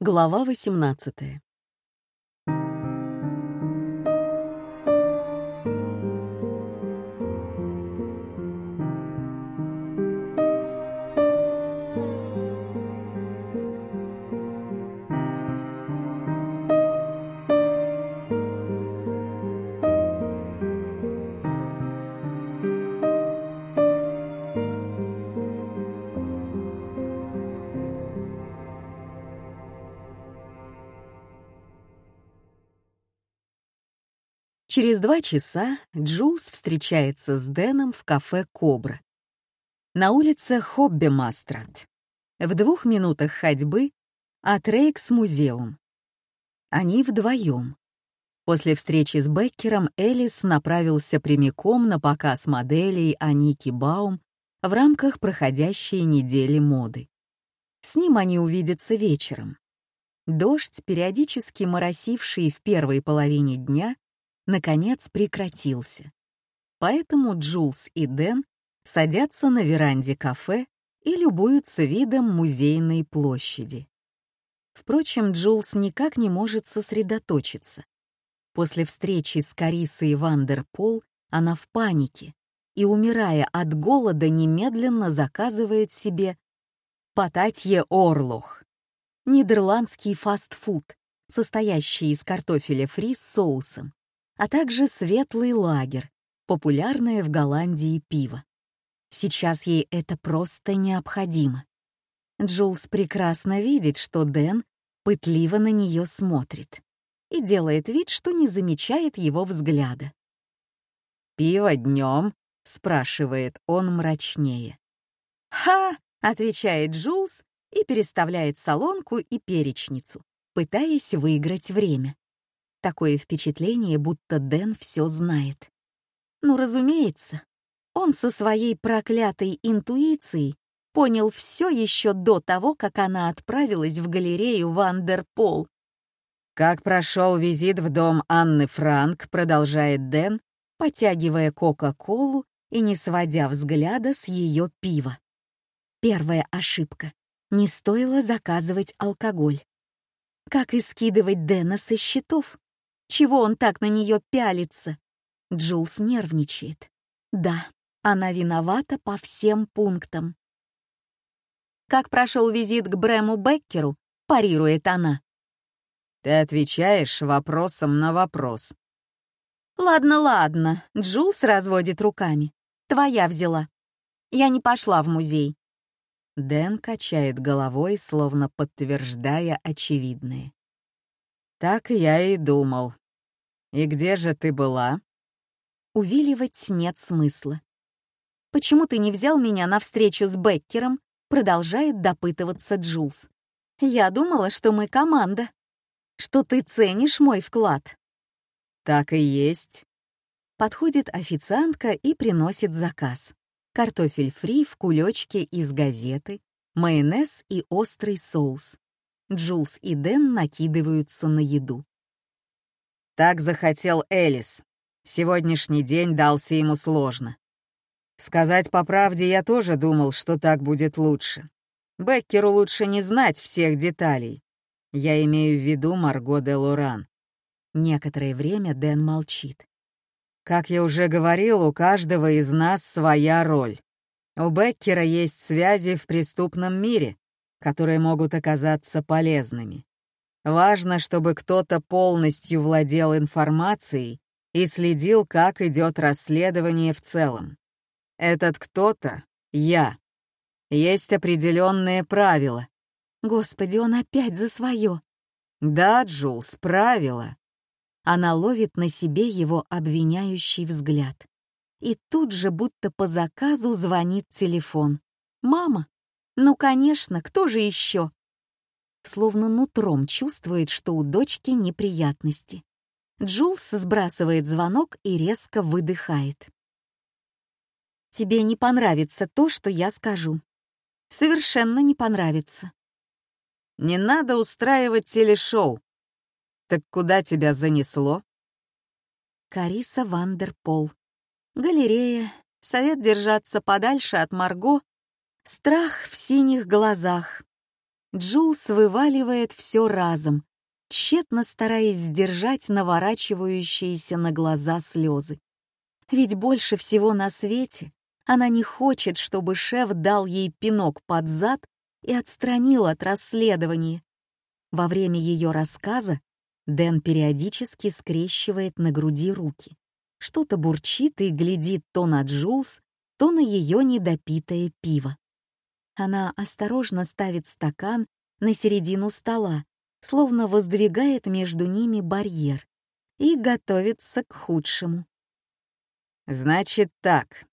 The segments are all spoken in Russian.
Глава 18. Через два часа Джулс встречается с Дэном в кафе «Кобра». На улице Хобби-Мастрат, в двух минутах ходьбы от Рейкс-музеум. Они вдвоем. После встречи с Беккером Элис направился прямиком на показ моделей Аники Баум в рамках проходящей недели моды. С ним они увидятся вечером. Дождь, периодически моросивший в первой половине дня, наконец прекратился. Поэтому Джулс и Дэн садятся на веранде кафе и любуются видом музейной площади. Впрочем, Джулс никак не может сосредоточиться. После встречи с Карисой Вандерпол она в панике и, умирая от голода, немедленно заказывает себе пататье орлох, нидерландский фастфуд, состоящий из картофеля фри с соусом, а также светлый лагер, популярное в Голландии пиво. Сейчас ей это просто необходимо. Джулс прекрасно видит, что Дэн пытливо на нее смотрит и делает вид, что не замечает его взгляда. «Пиво днем?» — спрашивает он мрачнее. «Ха!» — отвечает Джулс и переставляет солонку и перечницу, пытаясь выиграть время. Такое впечатление, будто Дэн все знает. Ну, разумеется, он со своей проклятой интуицией понял все еще до того, как она отправилась в галерею Вандерпол. «Как прошел визит в дом Анны Франк», — продолжает Дэн, потягивая Кока-Колу и не сводя взгляда с ее пива. Первая ошибка. Не стоило заказывать алкоголь. Как и скидывать Дэна со счетов. Чего он так на нее пялится? Джулс нервничает. Да, она виновата по всем пунктам. Как прошел визит к Брэму Беккеру, парирует она. Ты отвечаешь вопросом на вопрос. Ладно, ладно, Джулс разводит руками. Твоя взяла. Я не пошла в музей. Дэн качает головой, словно подтверждая очевидное. Так я и думал. И где же ты была? Увиливать нет смысла. Почему ты не взял меня на встречу с Беккером? Продолжает допытываться Джулс. Я думала, что мы команда. Что ты ценишь мой вклад. Так и есть. Подходит официантка и приносит заказ. Картофель фри в кулечке из газеты, майонез и острый соус. Джулс и Дэн накидываются на еду. Так захотел Элис. Сегодняшний день дался ему сложно. Сказать по правде, я тоже думал, что так будет лучше. Беккеру лучше не знать всех деталей. Я имею в виду Марго де Лоран. Некоторое время Дэн молчит. Как я уже говорил, у каждого из нас своя роль. У Беккера есть связи в преступном мире, которые могут оказаться полезными. Важно, чтобы кто-то полностью владел информацией и следил, как идет расследование в целом. Этот кто-то — я. Есть определенные правила. Господи, он опять за свое. Да, Джулс, правила. Она ловит на себе его обвиняющий взгляд. И тут же, будто по заказу, звонит телефон. «Мама?» Ну, конечно, кто же еще? Словно нутром чувствует, что у дочки неприятности. Джулс сбрасывает звонок и резко выдыхает. «Тебе не понравится то, что я скажу. Совершенно не понравится». «Не надо устраивать телешоу. Так куда тебя занесло?» Кариса Вандерпол. Галерея. Совет держаться подальше от Марго Страх в синих глазах. Джулс вываливает все разом, тщетно стараясь сдержать наворачивающиеся на глаза слезы. Ведь больше всего на свете она не хочет, чтобы шеф дал ей пинок под зад и отстранил от расследования. Во время ее рассказа Дэн периодически скрещивает на груди руки. Что-то бурчит и глядит то на Джулс, то на ее недопитое пиво. Она осторожно ставит стакан на середину стола, словно воздвигает между ними барьер и готовится к худшему. «Значит так.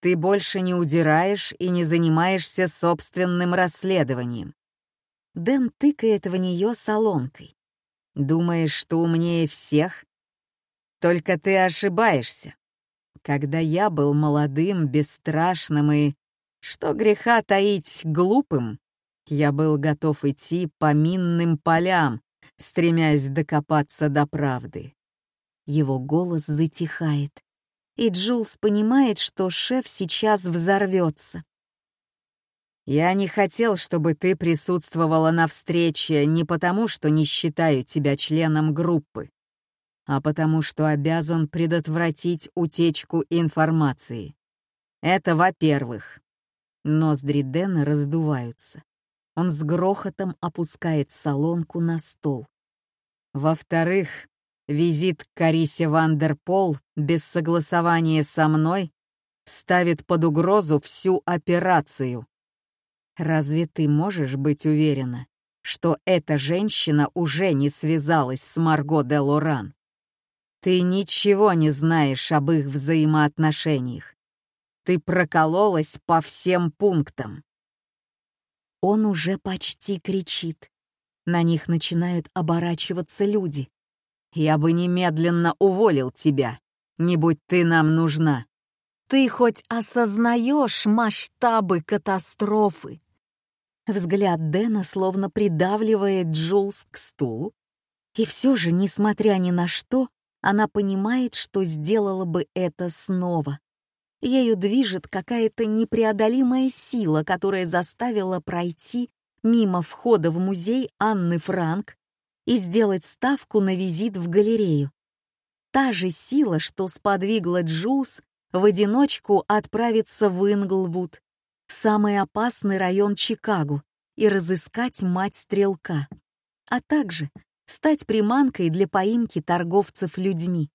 Ты больше не удираешь и не занимаешься собственным расследованием». Дэн тыкает в нее солонкой. «Думаешь, что умнее всех? Только ты ошибаешься. Когда я был молодым, бесстрашным и, что греха таить, глупым, я был готов идти по минным полям, стремясь докопаться до правды. Его голос затихает, и Джулс понимает, что шеф сейчас взорвется. «Я не хотел, чтобы ты присутствовала на встрече не потому, что не считаю тебя членом группы, а потому что обязан предотвратить утечку информации. Это во-первых. Ноздри Дэна раздуваются. Он с грохотом опускает солонку на стол. Во-вторых, визит к Карисе Вандерпол без согласования со мной ставит под угрозу всю операцию. Разве ты можешь быть уверена, что эта женщина уже не связалась с Марго де Лоран? Ты ничего не знаешь об их взаимоотношениях. Ты прокололась по всем пунктам. Он уже почти кричит. На них начинают оборачиваться люди. «Я бы немедленно уволил тебя, не будь ты нам нужна». «Ты хоть осознаешь масштабы катастрофы?» Взгляд Дэна словно придавливает Джулс к стулу. И все же, несмотря ни на что, она понимает, что сделала бы это снова. Ею движет какая-то непреодолимая сила, которая заставила пройти мимо входа в музей Анны Франк и сделать ставку на визит в галерею. Та же сила, что сподвигла Джулс в одиночку отправиться в Инглвуд, самый опасный район Чикаго, и разыскать мать стрелка, а также стать приманкой для поимки торговцев людьми.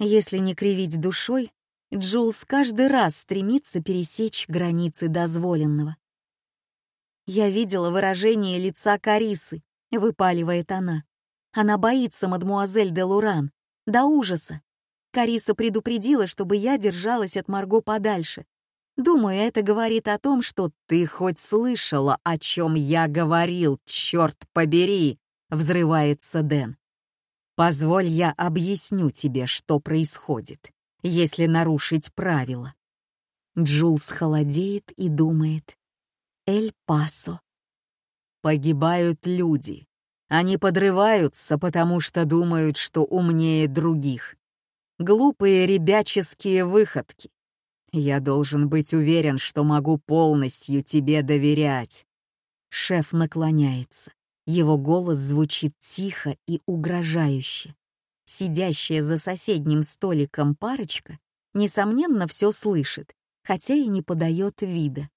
Если не кривить душой, Джулс каждый раз стремится пересечь границы дозволенного. «Я видела выражение лица Карисы», — выпаливает она. «Она боится мадмуазель де Луран. До ужаса. Кариса предупредила, чтобы я держалась от Марго подальше. Думаю, это говорит о том, что ты хоть слышала, о чем я говорил, черт побери!» — взрывается Дэн. «Позволь я объясню тебе, что происходит если нарушить правила. Джулс холодеет и думает. Эль-Пасо. Погибают люди. Они подрываются, потому что думают, что умнее других. Глупые ребяческие выходки. Я должен быть уверен, что могу полностью тебе доверять. Шеф наклоняется. Его голос звучит тихо и угрожающе сидящая за соседним столиком парочка, несомненно, все слышит, хотя и не подает вида.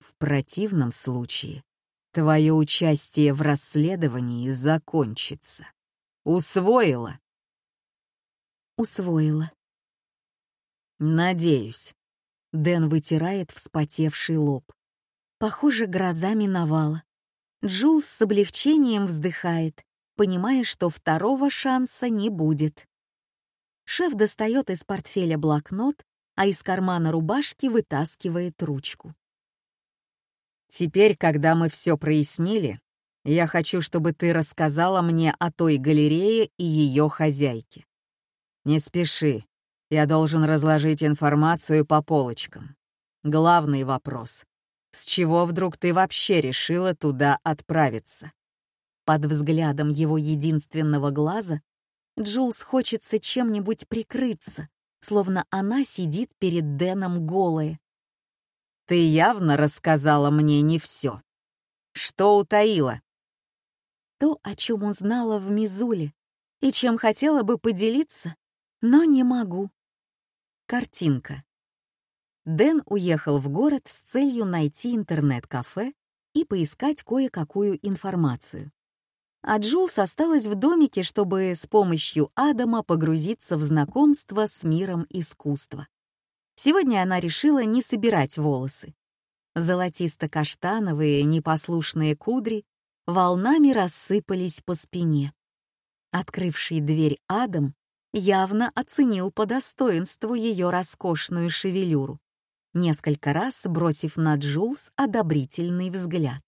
В противном случае твое участие в расследовании закончится. Усвоила? Усвоила. Надеюсь. Дэн вытирает вспотевший лоб. Похоже, гроза миновала. Джулс с облегчением вздыхает понимая, что второго шанса не будет. Шеф достает из портфеля блокнот, а из кармана рубашки вытаскивает ручку. «Теперь, когда мы все прояснили, я хочу, чтобы ты рассказала мне о той галерее и ее хозяйке. Не спеши, я должен разложить информацию по полочкам. Главный вопрос — с чего вдруг ты вообще решила туда отправиться?» Под взглядом его единственного глаза Джулс хочется чем-нибудь прикрыться, словно она сидит перед Дэном голая. «Ты явно рассказала мне не все. Что утаила? То, о чем узнала в Мизуле, и чем хотела бы поделиться, но не могу. Картинка. Дэн уехал в город с целью найти интернет-кафе и поискать кое-какую информацию. А Джулс осталась в домике, чтобы с помощью Адама погрузиться в знакомство с миром искусства. Сегодня она решила не собирать волосы. Золотисто-каштановые непослушные кудри волнами рассыпались по спине. Открывший дверь Адам явно оценил по достоинству ее роскошную шевелюру, несколько раз бросив на Джулс одобрительный взгляд.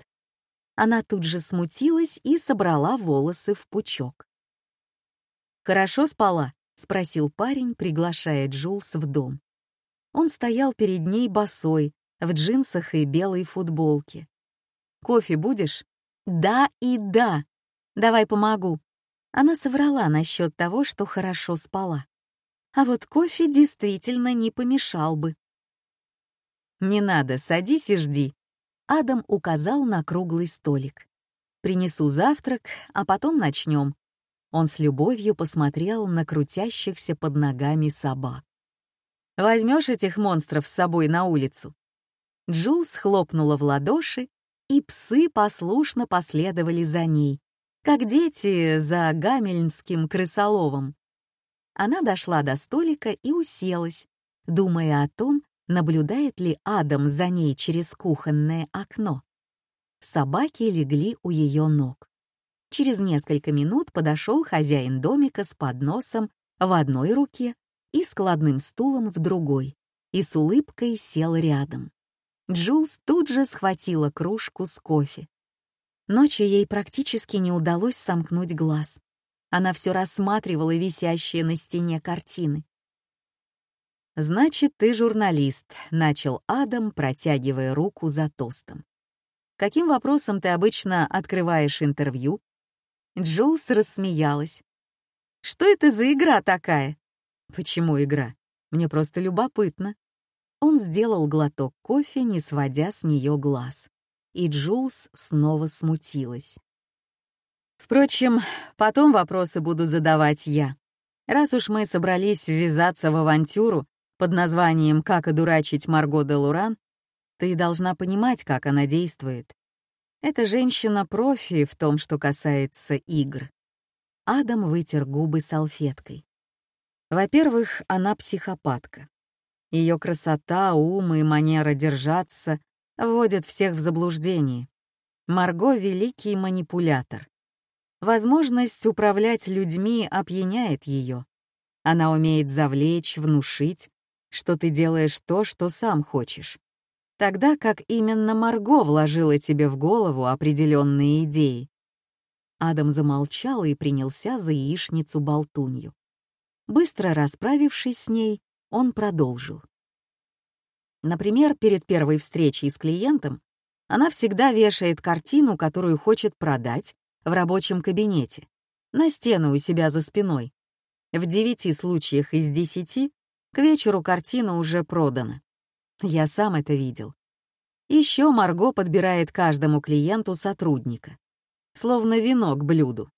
Она тут же смутилась и собрала волосы в пучок. «Хорошо спала?» — спросил парень, приглашая Джулс в дом. Он стоял перед ней босой, в джинсах и белой футболке. «Кофе будешь?» «Да и да. Давай помогу». Она соврала насчет того, что хорошо спала. А вот кофе действительно не помешал бы. «Не надо, садись и жди». Адам указал на круглый столик. «Принесу завтрак, а потом начнем». Он с любовью посмотрел на крутящихся под ногами собак. «Возьмешь этих монстров с собой на улицу?» Джулс хлопнула в ладоши, и псы послушно последовали за ней, как дети за гамельнским крысоловом. Она дошла до столика и уселась, думая о том, наблюдает ли Адам за ней через кухонное окно. Собаки легли у ее ног. Через несколько минут подошел хозяин домика с подносом в одной руке и складным стулом в другой, и с улыбкой сел рядом. Джулс тут же схватила кружку с кофе. Ночью ей практически не удалось сомкнуть глаз. Она все рассматривала висящие на стене картины. «Значит, ты журналист», — начал Адам, протягивая руку за тостом. «Каким вопросом ты обычно открываешь интервью?» Джулс рассмеялась. «Что это за игра такая?» «Почему игра? Мне просто любопытно». Он сделал глоток кофе, не сводя с нее глаз и Джулс снова смутилась. Впрочем, потом вопросы буду задавать я. Раз уж мы собрались ввязаться в авантюру под названием «Как одурачить Марго де Луран», ты должна понимать, как она действует. Эта женщина профи в том, что касается игр. Адам вытер губы салфеткой. Во-первых, она психопатка. Ее красота, ум и манера держаться вводят всех в заблуждение. Марго — великий манипулятор. Возможность управлять людьми опьяняет ее. Она умеет завлечь, внушить, что ты делаешь то, что сам хочешь. Тогда как именно Марго вложила тебе в голову определенные идеи. Адам замолчал и принялся за яичницу-болтунью. Быстро расправившись с ней, он продолжил. Например, перед первой встречей с клиентом она всегда вешает картину, которую хочет продать, в рабочем кабинете, на стену у себя за спиной. В девяти случаях из десяти к вечеру картина уже продана. Я сам это видел. Еще Марго подбирает каждому клиенту сотрудника, словно вино к блюду.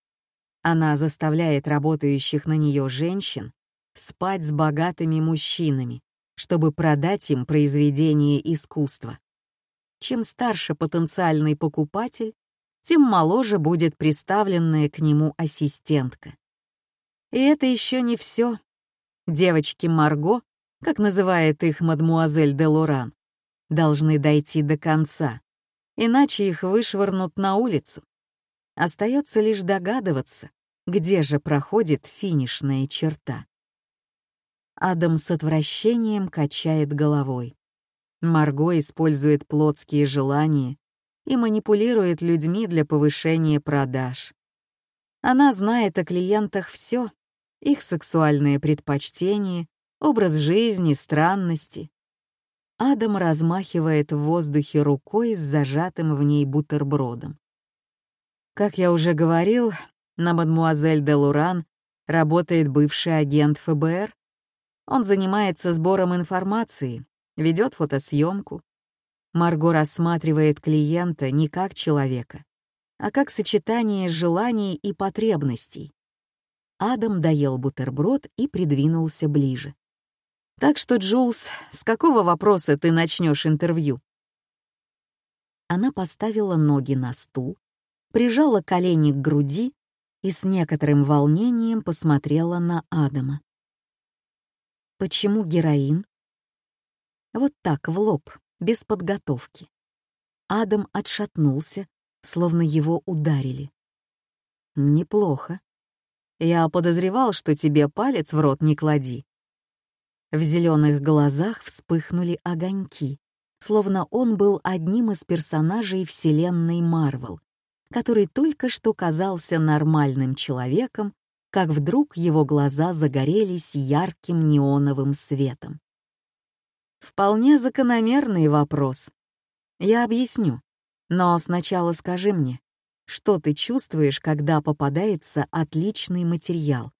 Она заставляет работающих на нее женщин спать с богатыми мужчинами, чтобы продать им произведение искусства. Чем старше потенциальный покупатель, тем моложе будет представленная к нему ассистентка. И это еще не все. Девочки Марго, как называет их мадмуазель де Лоран, должны дойти до конца, иначе их вышвырнут на улицу. Остается лишь догадываться, где же проходит финишная черта. Адам с отвращением качает головой. Марго использует плотские желания и манипулирует людьми для повышения продаж. Она знает о клиентах все, их сексуальные предпочтения, образ жизни, странности. Адам размахивает в воздухе рукой с зажатым в ней бутербродом. Как я уже говорил, на мадмуазель де Луран работает бывший агент ФБР. Он занимается сбором информации, ведет фотосъемку. Марго рассматривает клиента не как человека, а как сочетание желаний и потребностей. Адам доел бутерброд и придвинулся ближе. «Так что, Джулс, с какого вопроса ты начнешь интервью?» Она поставила ноги на стул, прижала колени к груди и с некоторым волнением посмотрела на Адама. «Почему героин?» Вот так, в лоб, без подготовки. Адам отшатнулся, словно его ударили. «Неплохо. Я подозревал, что тебе палец в рот не клади». В зеленых глазах вспыхнули огоньки, словно он был одним из персонажей вселенной Марвел, который только что казался нормальным человеком, как вдруг его глаза загорелись ярким неоновым светом. Вполне закономерный вопрос. Я объясню, но сначала скажи мне, что ты чувствуешь, когда попадается отличный материал?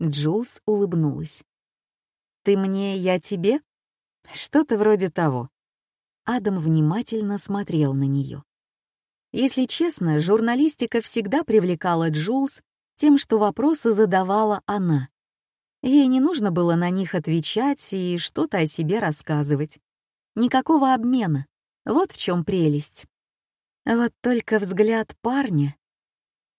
Джулс улыбнулась. «Ты мне, я тебе?» Что-то вроде того. Адам внимательно смотрел на нее. Если честно, журналистика всегда привлекала Джулс тем, что вопросы задавала она. Ей не нужно было на них отвечать и что-то о себе рассказывать. Никакого обмена. Вот в чем прелесть. Вот только взгляд парня...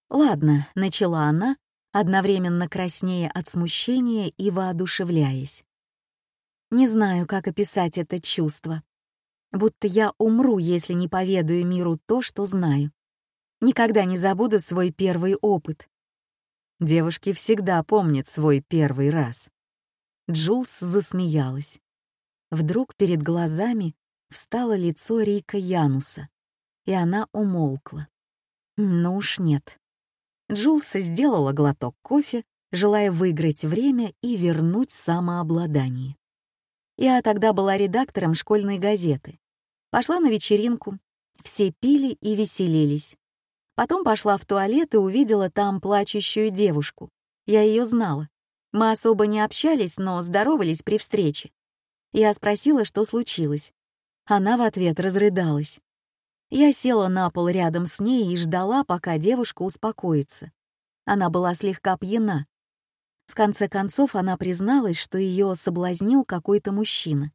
«Ладно», — начала она, одновременно краснея от смущения и воодушевляясь. Не знаю, как описать это чувство будто я умру, если не поведаю миру то, что знаю. Никогда не забуду свой первый опыт. Девушки всегда помнят свой первый раз. Джулс засмеялась. Вдруг перед глазами встало лицо Рика Януса, и она умолкла. Ну уж нет. Джулс сделала глоток кофе, желая выиграть время и вернуть самообладание. Я тогда была редактором школьной газеты. Пошла на вечеринку. Все пили и веселились. Потом пошла в туалет и увидела там плачущую девушку. Я ее знала. Мы особо не общались, но здоровались при встрече. Я спросила, что случилось. Она в ответ разрыдалась. Я села на пол рядом с ней и ждала, пока девушка успокоится. Она была слегка пьяна, в конце концов, она призналась, что ее соблазнил какой-то мужчина.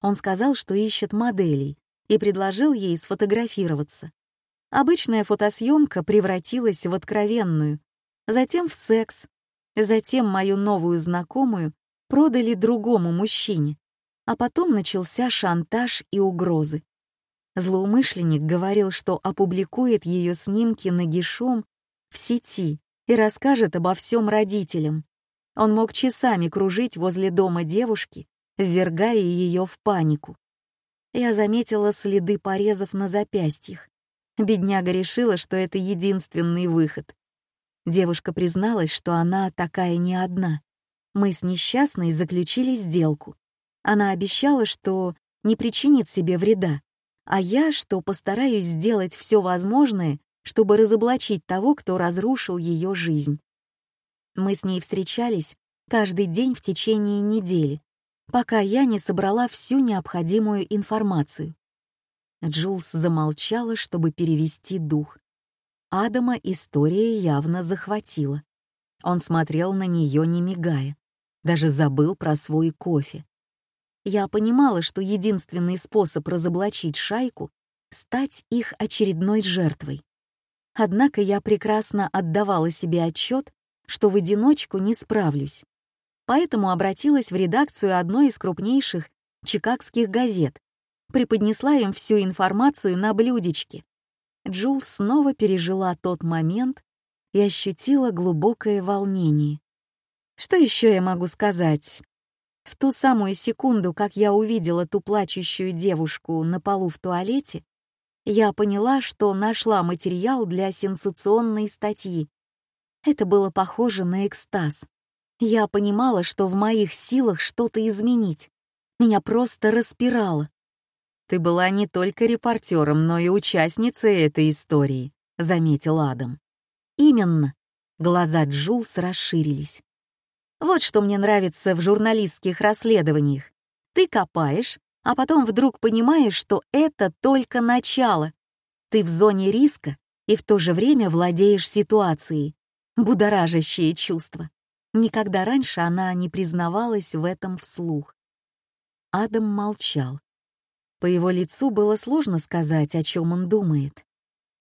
Он сказал, что ищет моделей, и предложил ей сфотографироваться. Обычная фотосъемка превратилась в откровенную, затем в секс, затем мою новую знакомую продали другому мужчине, а потом начался шантаж и угрозы. Злоумышленник говорил, что опубликует ее снимки нагишом в сети и расскажет обо всем родителям. Он мог часами кружить возле дома девушки, ввергая ее в панику. Я заметила следы порезов на запястьях. Бедняга решила, что это единственный выход. Девушка призналась, что она такая не одна. Мы с несчастной заключили сделку. Она обещала, что не причинит себе вреда, а я, что постараюсь сделать все возможное, чтобы разоблачить того, кто разрушил ее жизнь. Мы с ней встречались каждый день в течение недели, пока я не собрала всю необходимую информацию. Джулс замолчала, чтобы перевести дух. Адама история явно захватила. Он смотрел на нее, не мигая, даже забыл про свой кофе. Я понимала, что единственный способ разоблачить шайку — стать их очередной жертвой. Однако я прекрасно отдавала себе отчет, что в одиночку не справлюсь. Поэтому обратилась в редакцию одной из крупнейших чикагских газет, преподнесла им всю информацию на блюдечке. Джул снова пережила тот момент и ощутила глубокое волнение. Что еще я могу сказать? В ту самую секунду, как я увидела ту плачущую девушку на полу в туалете, я поняла, что нашла материал для сенсационной статьи. Это было похоже на экстаз. Я понимала, что в моих силах что-то изменить. Меня просто распирало. «Ты была не только репортером, но и участницей этой истории», — заметил Адам. «Именно». Глаза Джулс расширились. «Вот что мне нравится в журналистских расследованиях. Ты копаешь, а потом вдруг понимаешь, что это только начало. Ты в зоне риска и в то же время владеешь ситуацией. Будоражащее чувство. Никогда раньше она не признавалась в этом вслух. Адам молчал. По его лицу было сложно сказать, о чем он думает.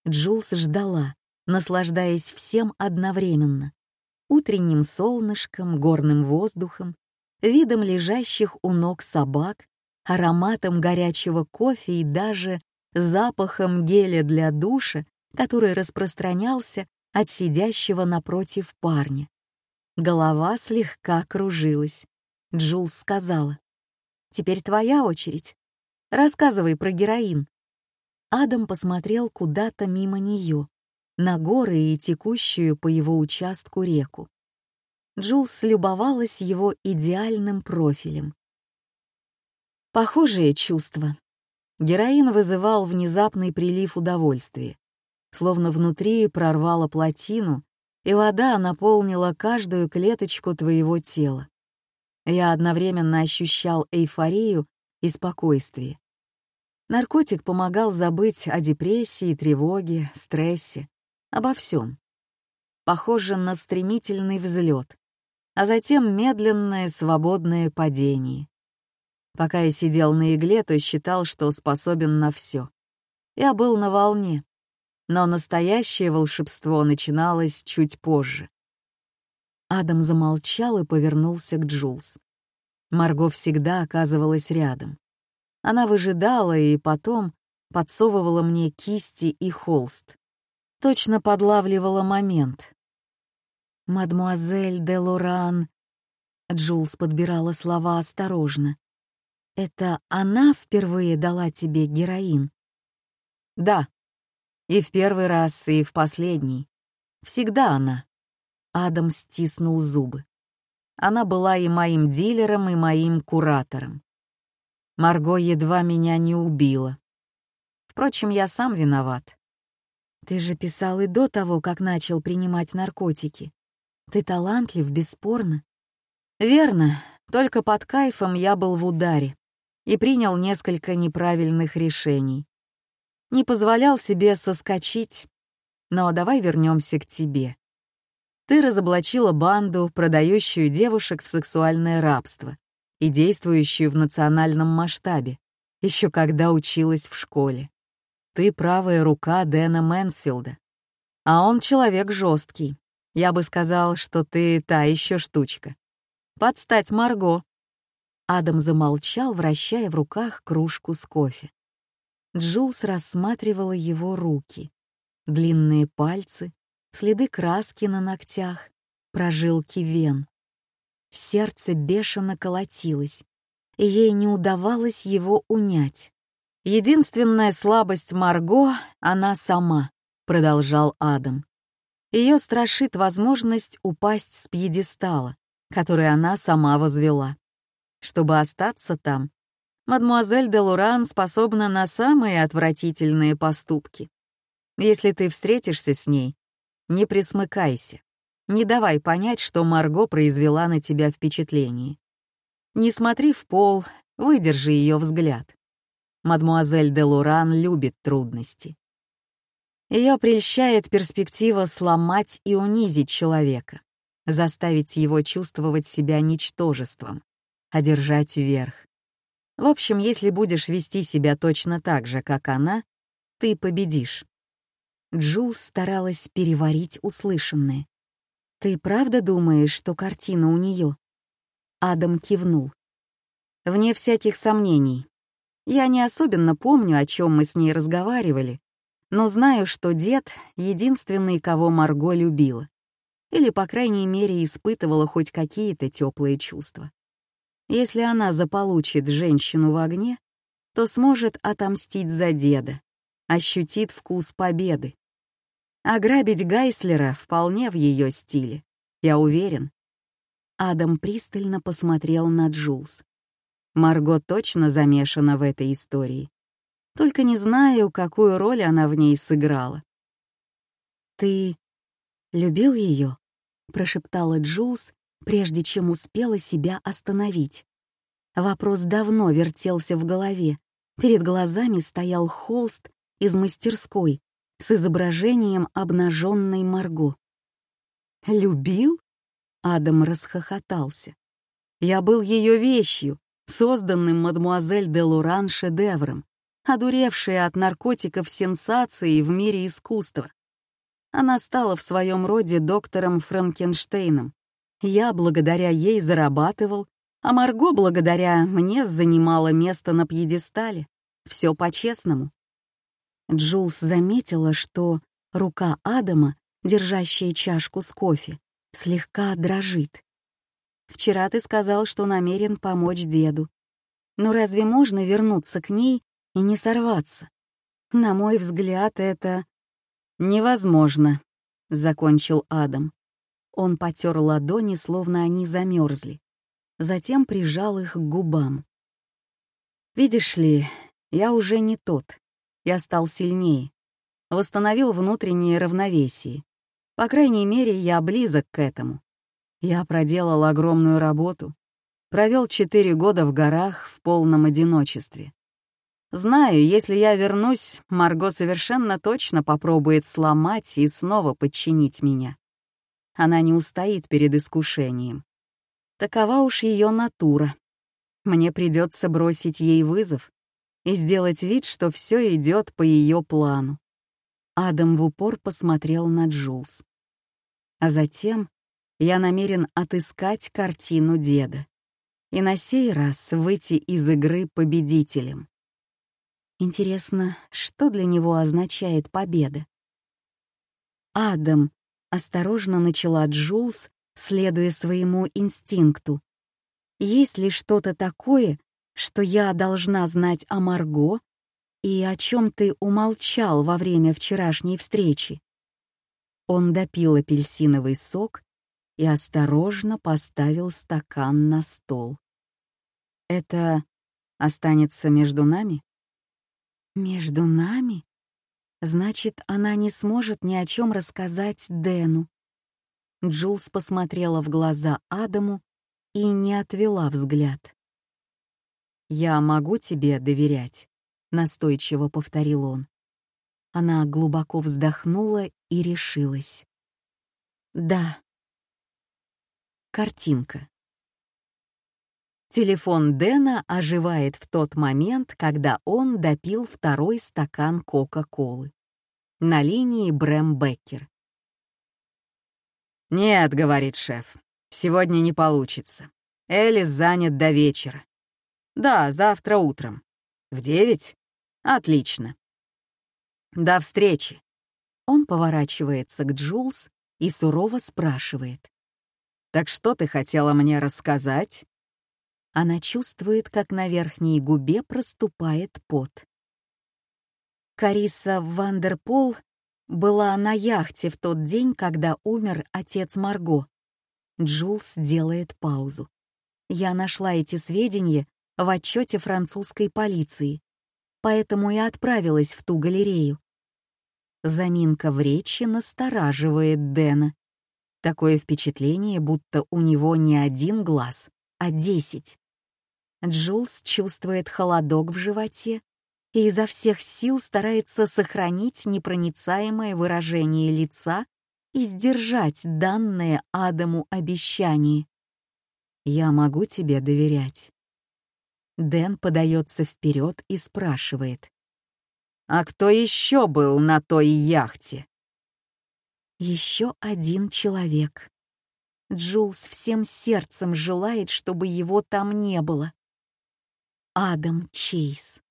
Джулс ждала, наслаждаясь всем одновременно. Утренним солнышком, горным воздухом, видом лежащих у ног собак, ароматом горячего кофе и даже запахом геля для душа, который распространялся от сидящего напротив парня. Голова слегка кружилась. Джулс сказала, «Теперь твоя очередь. Рассказывай про героин». Адам посмотрел куда-то мимо нее, на горы и текущую по его участку реку. Джулс любовалась его идеальным профилем. Похожее чувство. Героин вызывал внезапный прилив удовольствия, словно внутри прорвало плотину, и вода наполнила каждую клеточку твоего тела. Я одновременно ощущал эйфорию и спокойствие. Наркотик помогал забыть о депрессии, тревоге, стрессе, обо всем. Похоже на стремительный взлет, а затем медленное свободное падение. Пока я сидел на игле, то считал, что способен на все. Я был на волне. Но настоящее волшебство начиналось чуть позже. Адам замолчал и повернулся к Джулс. Марго всегда оказывалась рядом. Она выжидала и потом подсовывала мне кисти и холст. Точно подлавливала момент. «Мадмуазель де Лоран...» Джулс подбирала слова осторожно. «Это она впервые дала тебе героин?» «Да. И в первый раз, и в последний. Всегда она». Адам стиснул зубы. Она была и моим дилером, и моим куратором. Марго едва меня не убила. Впрочем, я сам виноват. Ты же писал и до того, как начал принимать наркотики. Ты талантлив, бесспорно. Верно, только под кайфом я был в ударе и принял несколько неправильных решений. Не позволял себе соскочить. Но давай вернемся к тебе. Ты разоблачила банду, продающую девушек в сексуальное рабство и действующую в национальном масштабе, еще когда училась в школе. Ты правая рука Дэна Мэнсфилда. А он человек жесткий. Я бы сказал, что ты та еще штучка. Подстать Марго. Адам замолчал, вращая в руках кружку с кофе. Джулс рассматривала его руки. Длинные пальцы, следы краски на ногтях, прожилки вен. Сердце бешено колотилось, и ей не удавалось его унять. «Единственная слабость Марго — она сама», — продолжал Адам. Ее страшит возможность упасть с пьедестала, который она сама возвела. Чтобы остаться там, мадмуазель де Луран способна на самые отвратительные поступки. Если ты встретишься с ней, не присмыкайся. Не давай понять, что Марго произвела на тебя впечатление. Не смотри в пол, выдержи ее взгляд. Мадмуазель де Луран любит трудности. Ее прельщает перспектива сломать и унизить человека, заставить его чувствовать себя ничтожеством, одержать верх. В общем, если будешь вести себя точно так же, как она, ты победишь. Джулс старалась переварить услышанное. «Ты правда думаешь, что картина у нее?» Адам кивнул. «Вне всяких сомнений. Я не особенно помню, о чем мы с ней разговаривали, но знаю, что дед — единственный, кого Марго любила. Или, по крайней мере, испытывала хоть какие-то теплые чувства. Если она заполучит женщину в огне, то сможет отомстить за деда, ощутит вкус победы. Ограбить Гайслера вполне в ее стиле, я уверен. Адам пристально посмотрел на Джулс. Марго точно замешана в этой истории. Только не знаю, какую роль она в ней сыграла. «Ты любил ее?» — прошептала Джулс, прежде чем успела себя остановить. Вопрос давно вертелся в голове. Перед глазами стоял холст из мастерской с изображением обнаженной Марго. «Любил?» — Адам расхохотался. «Я был ее вещью, созданным мадмуазель де Луран шедевром, одуревшая от наркотиков сенсации в мире искусства. Она стала в своем роде доктором Франкенштейном. Я благодаря ей зарабатывал, а Марго благодаря мне занимала место на пьедестале. Все по-честному. Джулс заметила, что рука Адама, держащая чашку с кофе, слегка дрожит. «Вчера ты сказал, что намерен помочь деду. Но разве можно вернуться к ней и не сорваться? На мой взгляд, это «Невозможно», — закончил Адам. Он потер ладони, словно они замерзли. Затем прижал их к губам. «Видишь ли, я уже не тот. Я стал сильнее. Восстановил внутреннее равновесие. По крайней мере, я близок к этому. Я проделал огромную работу. Провел четыре года в горах в полном одиночестве. Знаю, если я вернусь, Марго совершенно точно попробует сломать и снова подчинить меня. Она не устоит перед искушением. Такова уж ее натура. Мне придется бросить ей вызов и сделать вид, что все идет по ее плану. Адам в упор посмотрел на Джулс. А затем я намерен отыскать картину деда и на сей раз выйти из игры победителем. Интересно, что для него означает победа? «Адам», — осторожно начала Джулс, следуя своему инстинкту. «Есть ли что-то такое, что я должна знать о Марго и о чем ты умолчал во время вчерашней встречи?» Он допил апельсиновый сок и осторожно поставил стакан на стол. «Это останется между нами?» Между нами? Значит, она не сможет ни о чем рассказать Дэну. Джулс посмотрела в глаза Адаму и не отвела взгляд. «Я могу тебе доверять», — настойчиво повторил он. Она глубоко вздохнула и решилась. «Да». Картинка. Телефон Дэна оживает в тот момент, когда он допил второй стакан Кока-Колы. На линии Брэм Беккер. «Нет», — говорит шеф, — «сегодня не получится. Элис занят до вечера». «Да, завтра утром». «В девять?» «Отлично». «До встречи». Он поворачивается к Джулс и сурово спрашивает. «Так что ты хотела мне рассказать?» Она чувствует, как на верхней губе проступает пот. Кариса Вандерпол была на яхте в тот день, когда умер отец Марго. Джулс делает паузу. Я нашла эти сведения в отчете французской полиции, поэтому и отправилась в ту галерею. Заминка в речи настораживает Дэна. Такое впечатление, будто у него не один глаз, а десять. Джулс чувствует холодок в животе и изо всех сил старается сохранить непроницаемое выражение лица и сдержать данное Адаму обещание. «Я могу тебе доверять». Дэн подается вперед и спрашивает. «А кто еще был на той яхте?» Еще один человек. Джулс всем сердцем желает, чтобы его там не было. Адам Чейз.